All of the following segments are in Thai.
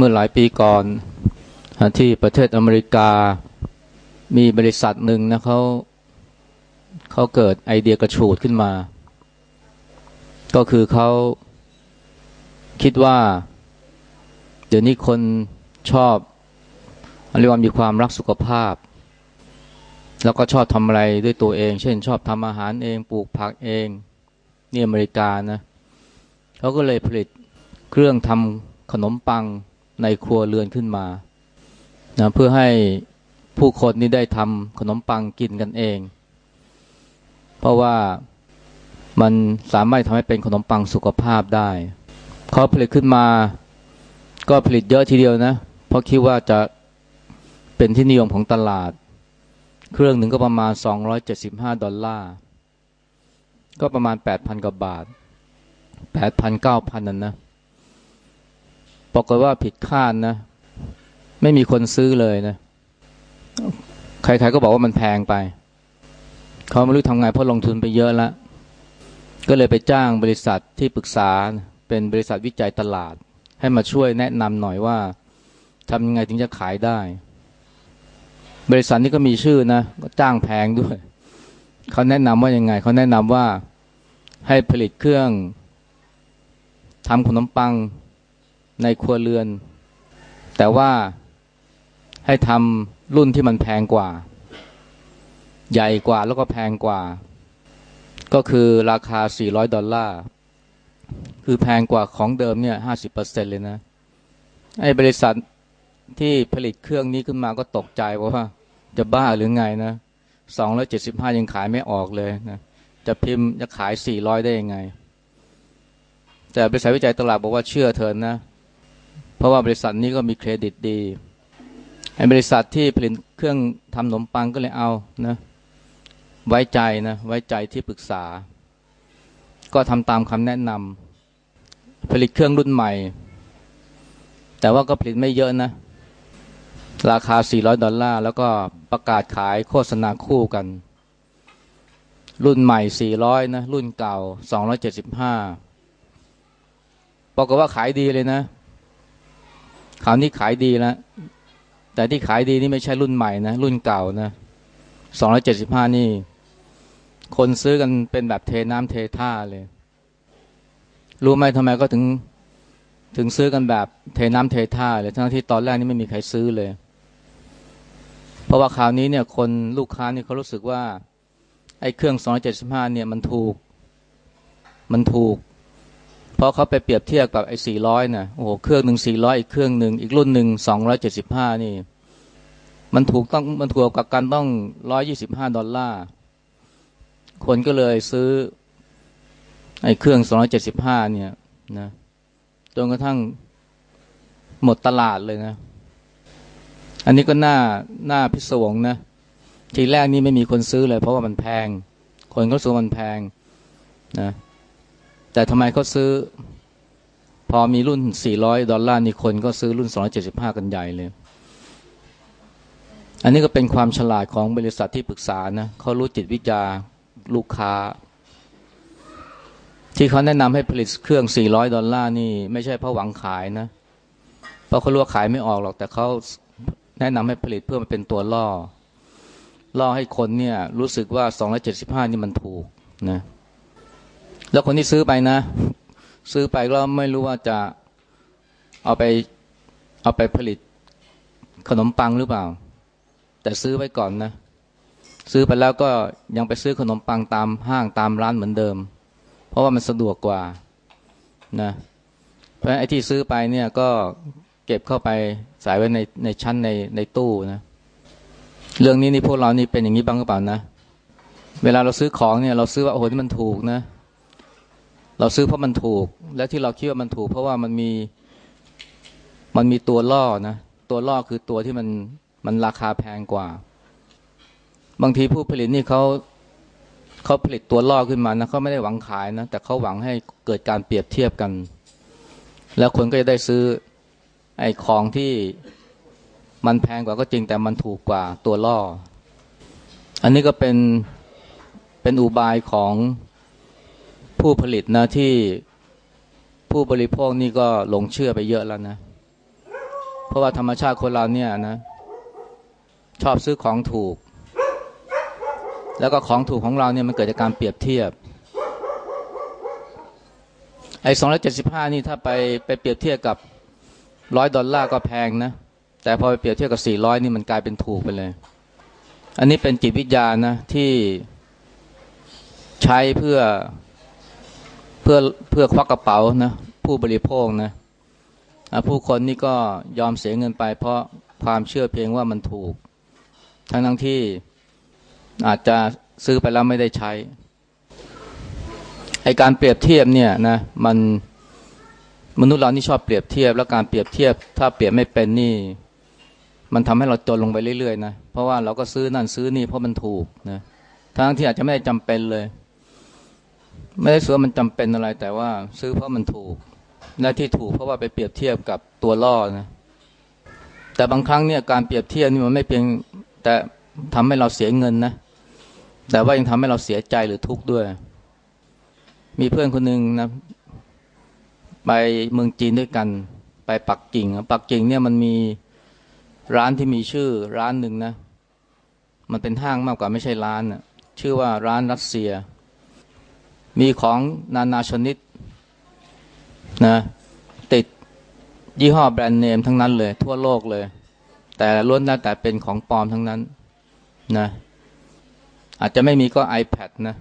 เมื่อหลายปีก่อนที่ประเทศอเมริกามีบริษัทหนึ่งนะเขาเขาเกิดไอเดียกระฉูดขึ้นมา ก็คือเขาคิดว่า เดี๋ยวนี้คนชอบเรียกว่ามีความรักสุขภาพ แล้วก็ชอบทำอะไรด้วยตัวเอง เช่น ชอบทำอาหารเองปลูกผักเองนี่อเมริกานะเขาก็เลยผลิตเครื่องทำขนมปัง ในครัวเรือนขึ้นมานะเพื่อให้ผู้คนนี่ได้ทำขนมปังกินกันเอง เพราะว่ามันสามารถทำให้เป็นขนมปังสุขภาพได้เขาผลิตขึ้นมา ก็ผลิตเยอะทีเดียวนะ เพราะคิดว่าจะเป็นที่นิยมของตลาด เครื่องหนึ่งก็ประมาณ 275 ดอลลาร์ ก็ประมาณ 8,000 กว่าบาท 8,000 9,000 นั่นนะ ปรากฏว่าผิดคาดนะ ไม่มีคนซื้อเลยนะ ใครๆก็บอกว่ามันแพงไป เขาไม่รู้ทำไงเพราะลงทุนไปเยอะแล้วก็เลยไปจ้างบริษัทที่ปรึกษาเป็นบริษัทวิจัยตลาด ให้มาช่วยแนะนำหน่อยว่าทำยังไงถึงจะขายได้ บริษัทนี้ก็มีชื่อนะก็จ้างแพงด้วย เขาแนะนำว่ายังไง เขาแนะนำว่าให้ผลิตเครื่องทำขนมปัง ในครัวเรือน แต่ว่าให้ทำรุ่นที่มันแพงกว่า ใหญ่กว่าแล้วก็แพงกว่า ก็คือราคา 400 ดอลลาร์ คือแพงกว่าของเดิมเนี่ย 50%เลยนะ ไอ้บริษัทที่ผลิตเครื่องนี้ขึ้นมาก็ตกใจว่าจะบ้าหรือไงนะ275ยังขายไม่ออกเลยนะ จะพิมพ์จะขาย400ได้ยังไง แต่บริษัทวิจัยตลาดบอกว่าเชื่อเถินนะ เพราะว่าบริษัทนี้ก็มีเครดิตดีไอ้บริษัทที่ผลิตเครื่องทำขนมปังก็เลยเอานะไว้ใจนะไว้ใจที่ปรึกษา ก็ทำตามคำแนะนำผลิตเครื่องรุ่นใหม่ แต่ว่าก็ผลิตไม่เยอะนะ ราคา 400 ดอลลาร์ แล้วก็ประกาศขายโฆษณาคู่กัน รุ่นใหม่ 400 นะ รุ่นเก่า 275บอกฏว่าขายดีเลยนะ คราวนี้ขายดีแล้วแต่ที่ขายดีนี่ไม่ใช่รุ่นใหม่นะ รุ่นเก่านะสองร้อยเจ็ดสิบห้านี่ คนซื้อกันเป็นแบบเทน้ำเทท่าเลย รู้ไหมทำไมก็ถึง ถึงซื้อกันแบบเทน้ำเทท่าเลยทั้งที่ตอนแรกนี่ไม่มีใครซื้อเลย เพราะว่าคราวนี้เนี่ย คนลูกค้านี่เขารู้สึกว่า ไอ้เครื่องสองร้อยเจ็ดสิบห้าเนี่ยมันถูก มันถูก พราะเขาไปเปรียบเทียบกับไอ้สี่ร้อยนะโอ้โหเครื่องหนึ่งสี่ร้อยอีกเครื่องหนึ่งอีกรุ่นหนึ่งสองร้อยเจ็ดสิบห้านี่ มันถูกต้องมันถูกกับกันต้องร้อยยี่สิบห้าดอลลาร์คนก็เลยซื้อ ไอ้เครื่องสองร้อยเจ็ดสิบห้าเนี่ยนะจนกระทั่งหมดตลาดเลยนะ อันนี้ก็น่าน่าพิศวงนะ ทีแรกนี่ไม่มีคนซื้อเลย เพราะว่ามันแพง คนก็ซื้อมันแพงนะ แต่ทำไมเขาซื้อ พอมีรุ่น 400 ดอลลาร์นี่คนก็ซื้อรุ่น 275 กันใหญ่เลย อันนี้ก็เป็นความฉลาดของบริษัทที่ปรึกษานะเขารู้จิตวิจาลูกค้า ที่เขาแนะนำให้ผลิตเครื่อง 400 ดอลลาร์นี่ ไม่ใช่เพราะหวังขายนะ เพราะเขารู้ว่าขายไม่ออกหรอก แต่เขาแนะนำให้ผลิตเพื่อมาเป็นตัวล่อ ล่อให้คนเนี่ยรู้สึกว่า 275 นี่มันถูกนะ แล้วคนที่ซื้อไปนะ ซื้อไปก็ไม่รู้ว่าจะเอาไปเอาไปผลิตขนมปังหรือเปล่า แต่ซื้อไว้ก่อนนะ ซื้อไปแล้วก็ยังไปซื้อขนมปังตามห้างตามร้านเหมือนเดิม เพราะว่ามันสะดวกกว่านะเพราะไอ้ที่ซื้อไปเนี่ยก็เก็บเข้าไปใส่ไว้ในในชั้นในในตู้นะเรื่องนี้นี่พวกเรานี่เป็นอย่างนี้บ้างหรือเปล่านะ เวลาเราซื้อของเนี่ย เราซื้อว่าโอ้โหนี่มันถูกนะ เราซื้อเพราะมันถูก และที่เราคิดว่ามันถูก เพราะว่ามันมีมันมีตัวล่อนะตัวล่อคือตัวที่มันมันราคาแพงกว่า บางทีผู้ผลิตนี่เขาเขาผลิตตัวล่อขึ้นมานะเขาไม่ได้หวังขายนะแต่เขาหวังให้เกิดการเปรียบเทียบกัน แล้วคนก็จะได้ซื้อไอ้ของที่มันแพงกว่าก็จริงแต่มันถูกกว่าตัวล่อ อันนี้ก็เป็นเป็นอุบายของ ผู้ผลิตนะที่ผู้บริโภคนี่ก็หลงเชื่อไปเยอะแล้วนะ เพราะว่าธรรมชาติคนเราเนี่ยนะ ชอบซื้อของถูก แล้วก็ของถูกของเราเนี่ยมันเกิดจากการเปรียบเทียบไอ้สองร้อยเจ็ดสิบห้านี่ถ้าไปไปเปรียบเทียบกับร้อยดอลลาร์ก็แพงนะ แต่พอไปเปรียบเทียบกับสี่ร้อยนี่มันกลายเป็นถูกไปเลย อันนี้เป็นจิตวิทยานะที่ใช้เพื่อ พื่อเพื่อควักกระเป๋านะผู้บริโภคนะผู้คนนี่ก็ยอมเสียเงินไป เพราะความเชื่อเพียงว่ามันถูก ทั้งทั้งที่อาจจะซื้อไปแล้วไม่ได้ใช้ไอการเปรียบเทียบเนี่ยนะมันมนุษย์เรานี่ชอบเปรียบเทียบ แล้วการเปรียบเทียบ ถ้าเปรียบไม่เป็นนี่ มันทำให้เราจนลงไปเรื่อยๆนะเพราะว่าเราก็ซื้อนั่นซื้อนี่เพราะมันถูกนะทั้งที่อาจจะไม่ได้จำเป็นเลย ไม่ได้ซื้อมันจำเป็นอะไร แต่ว่าซื้อเพราะมันถูกและที่ถูกเพราะว่าไปเปรียบเทียบกับตัวล่อนะแต่บางครั้งเนี่ยการเปรียบเทียบนี่มันไม่เพียงแต่ทำให้เราเสียเงินนะแต่ว่ายังทำให้เราเสียใจหรือทุกข์ด้วย มีเพื่อนคนหนึ่งนะไปเมืองจีนด้วยกัน ไปปักกิ่งปักกิ่งเนี่ยมันมีร้านที่มีชื่อร้านหนึ่งนะ มันเป็นห้างมากกว่าไม่ใช่ร้านนะชื่อว่าร้านรัสเซีย มีของนานาชนิดนะติดยี่ห้อแบรนด์เนมทั้งนั้นเลย ทั่วโลกเลย แต่ล้วนแล้วแต่เป็นของปลอมทั้งนั้นนะอาจจะไม่มีก็ iPad นะ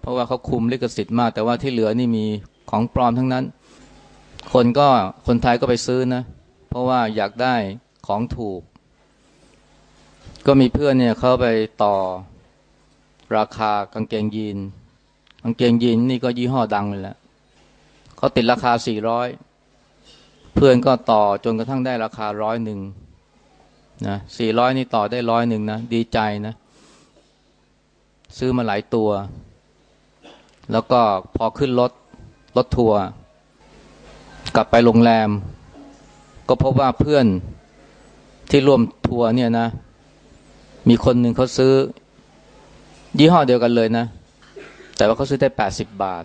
เพราะว่าเขาคุมลิขสิทธิ์มาก แต่ว่าที่เหลือนี่มีของปลอมทั้งนั้น คนก็คนไทยก็ไปซื้อนะ เพราะว่าอยากได้ของถูก ก็มีเพื่อนเนี่ยเขาไปต่อราคากางเกงยีนางเกงยีนนี่ก็ยี่ห้อดังเลยแหละเขาติดราคาสี่ร้อยเพื่อนก็ต่อจนกระทั่งได้ราคาร้อยหนึ่งนะสี่ร้อยนี่ต่อได้ร้อยหนึ่งนะดีใจนะ ซื้อมาหลายตัว แล้วก็พอขึ้นรถรถทัวร์กลับไปโรงแรม ก็พบว่าเพื่อนที่ร่วมทัวร์เนี่ยนะ มีคนหนึ่งเขาซื้อ ยี่ห้อเดียวกันเลยนะ แต่ว่าเขาซื้อได้แปดสิบบาท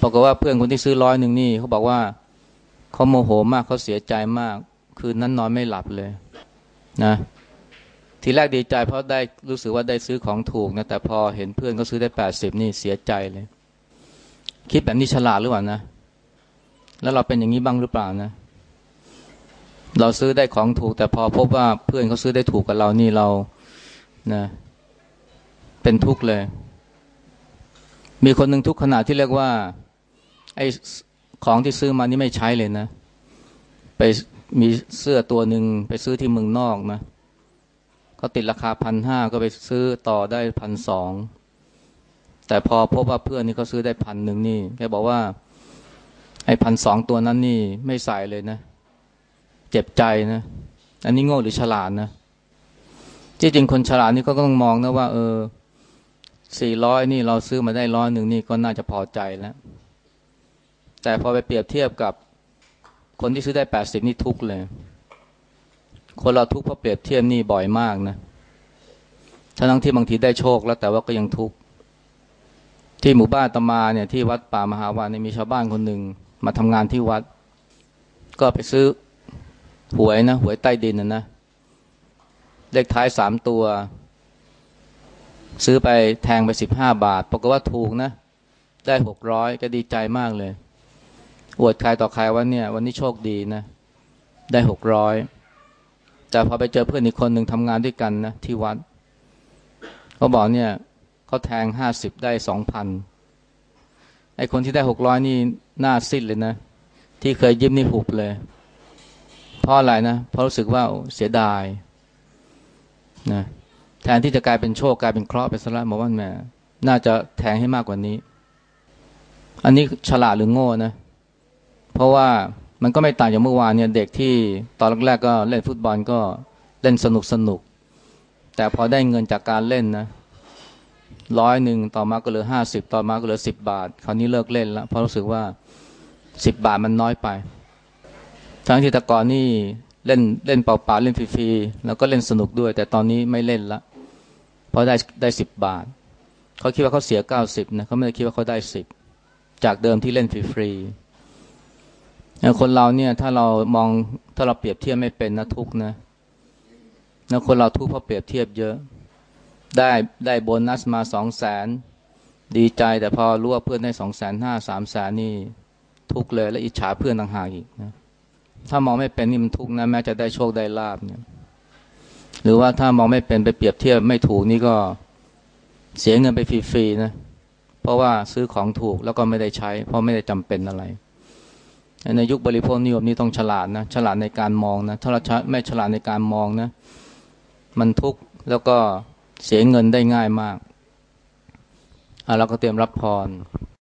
บอกว่าเพื่อนคนที่ซื้อร้อยหนึ่งนี่เขาบอกว่าเขาโมโหมากเขาเสียใจมาก คืนนั้นนอนไม่หลับเลยนะทีแรกดีใจเพราะได้รู้สึกว่าได้ซื้อของถูกนะแต่พอเห็นเพื่อนก็ซื้อได้แปดสิบนี่เสียใจเลย คิดแบบนี้ฉลาดหรือเปล่านะ แล้วเราเป็นอย่างนี้บ้างหรือเปล่านะ เราซื้อได้ของถูก แต่พอพบว่าเพื่อนเขาซื้อได้ถูกกับเรานี่เรานะ เป็นทุกข์เลย มีคนหนึ่งทุกขณะที่เรียกว่า ไอ้ของที่ซื้อมานี่ไม่ใช้เลยนะ ไปมีเสื้อตัวหนึ่งไปซื้อที่เมืองนอกนะเขาติดราคาพันห้าก็ไปซื้อต่อได้พันสองแต่พอพบว่าเพื่อนนี่เขาซื้อได้พันหนึ่งนี่แกบอกว่าไอ้พันสองตัวนั้นนี่ไม่ใส่เลยนะ เจ็บใจนะ อันนี้โง่หรือฉลาดนะที่จริงคนฉลาดนี่ก็ต้องมองนะว่า เออ สี่ร้อยนี่เราซื้อมาได้ร้อยหนึ่งนี่ก็น่าจะพอใจแล้ว แต่พอไปเปรียบเทียบกับคนที่ซื้อได้แปดสิบนี่ทุกเลย คนเราทุกเพราะเปรียบเทียบนี่บ่อยมากนะทั้งที่บางทีได้โชคแล้วแต่ว่าก็ยังทุกข์ที่หมู่บ้านตมาเนี่ยที่วัดป่ามหาวานมีชาวบ้านคนหนึ่งมาทำงานที่วัด ก็ไปซื้อหวยนะหวยใต้ดินนะนะเลขท้ายสามตัว ซื้อไปแทงไปสิบห้าบาท ปรากฏว่าถูกนะ ได้หกร้อยก็ดีใจมากเลย อวดใครต่อใครว่าเนี่ย วันนี้โชคดีนะ ได้หกร้อยแต่พอไปเจอเพื่อนอีกคนหนึ่งทำงานด้วยกันนะที่วัดเขาบอกเนี่ยเขาแทงห้าสิบได้สองพันไอคนที่ได้หกร้อยนี่หน้าสิ้นเลยนะ ที่เคยยิ้มนี่หุบเลย เพราะอะไรนะ เพราะรู้สึกว่าเสียดายนะ ทนที่จะกลายเป็นโชคกลายเป็นเคราะห์ไปซะล้วบอกว่าแม่น่าจะแทงให้มากกว่านี้ อันนี้ฉลาดหรือโง่นะ เพราะว่ามันก็ไม่ต่างจากเมื่อวานเนี่ยเด็กที่ตอนแรกๆก็เล่นฟุตบอลก็เล่นสนุกสนุก แต่พอได้เงินจากการเล่นนะร้อยหนึ่งต่อมาก็เหลือห้าสิบต่อมาก็เหลือสิบบาท คราวนี้เลิกเล่นแล้วเพราะรู้สึกว่าสิบบาทมันน้อยไป ทั้งที่ตะกอนนี่เล่นเล่นเปล่าๆเล่นฟรีๆแล้วก็เล่นสนุกด้วย แต่ตอนนี้ไม่เล่นละ เพราะได้ได้สิบบาท เขาคิดว่าเขาเสียเก้าสิบนะเขาไม่ได้คิดว่าเขาได้สิบจากเดิมที่เล่นฟรีๆคนเราเนี่ยถ้าเรามองถ้าเราเปรียบเทียบไม่เป็นนะทุกนะนะคนเราทุกเพราะเปรียบเทียบเยอะ ได้ได้โบนัสมาสองแสนดีใจแต่พอรู้ว่าเพื่อนได้สองแสนห้าสามแสนนี่ทุกเลยและอิจฉาเพื่อนต่างหากอีกนะถ้ามองไม่เป็นนี่มันทุกนะแม้จะได้โชคได้ลาบเนี่ย หรือว่าถ้ามองไม่เป็นไปเปรียบเทียบไม่ถูกนี่ก็เสียเงินไปฟรีๆนะ เพราะว่าซื้อของถูกแล้วก็ไม่ได้ใช้ เพราะไม่ได้จำเป็นอะไร ในยุคบริโภคนิยมนี่ต้องฉลาดนะ ฉลาดในการมองนะ ถ้าเราไม่ฉลาดในการมองนะ มันทุกข์แล้วก็เสียเงินได้ง่ายมากอะเราก็เตรียมรับพร